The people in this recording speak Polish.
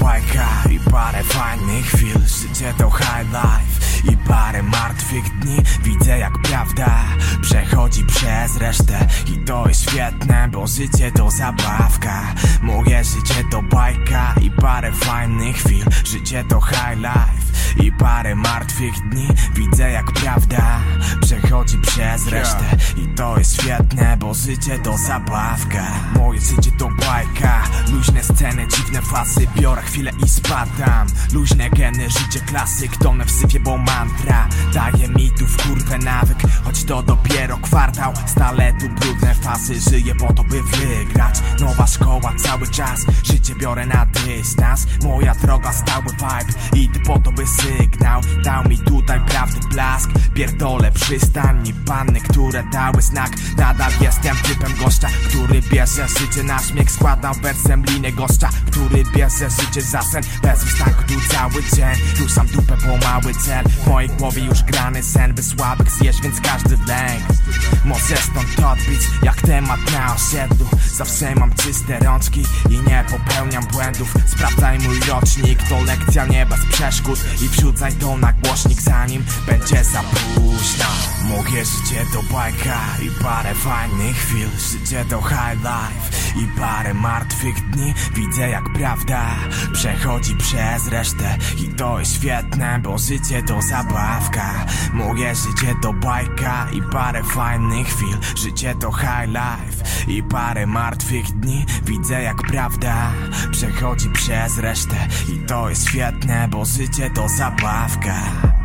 bajka i parę fajnych chwil. Życie to high life i parę martwych dni. Widzę jak prawda przechodzi przez resztę I to jest świetne, bo życie to zabawka. Moje życie to bajka i parę fajnych chwil. Życie to high life i parę martwych dni. Widzę jak prawda przechodzi przez resztę. I to jest świetne, bo życie to zabawka. Moje życie to bajka. Luźne sceny, dziwne fasy. Biorę chwilę i spadam. Luźne geny, życie klasyk. Tonę w syfie, bo mantra Daje mi tu w kurwę nawyk. Choć to dopiero kwartał Stale tu brudne fasy. Żyję po to, by wygrać. Nowa szkoła cały czas Życie biorę na dystans. Moja droga stały vibe. Idę po to, by sygnał Dał mi tutaj prawdy blask Pierdolę przystań panny, które dały znak. Nadal jestem typem gościa, który bierze życie na śmiech. Składam wersem linię gościa, który bierze życie za sen. Bez wystanku tu cały dzień Ruszam dupę po mały cel. W mojej głowie już grany sen By słabych zjeść, więc każdy lęk. Może stąd odbić, jak temat na osiedlu. Zawsze mam czyste rączki i nie popełniam błędów. Sprawdzaj mój rocznik, to lekcja nie bez przeszkód. I wrzucaj to na głośnik zanim za życie to bajka i parę fajnych chwil. Życie to high life i parę martwych dni. Widzę jak prawda przechodzi przez resztę I to jest świetne, bo życie to zabawka. Moje życie to bajka i parę fajnych chwil. Życie to high life i parę martwych dni. Widzę jak prawda przechodzi przez resztę I to jest świetne, bo życie to zabawka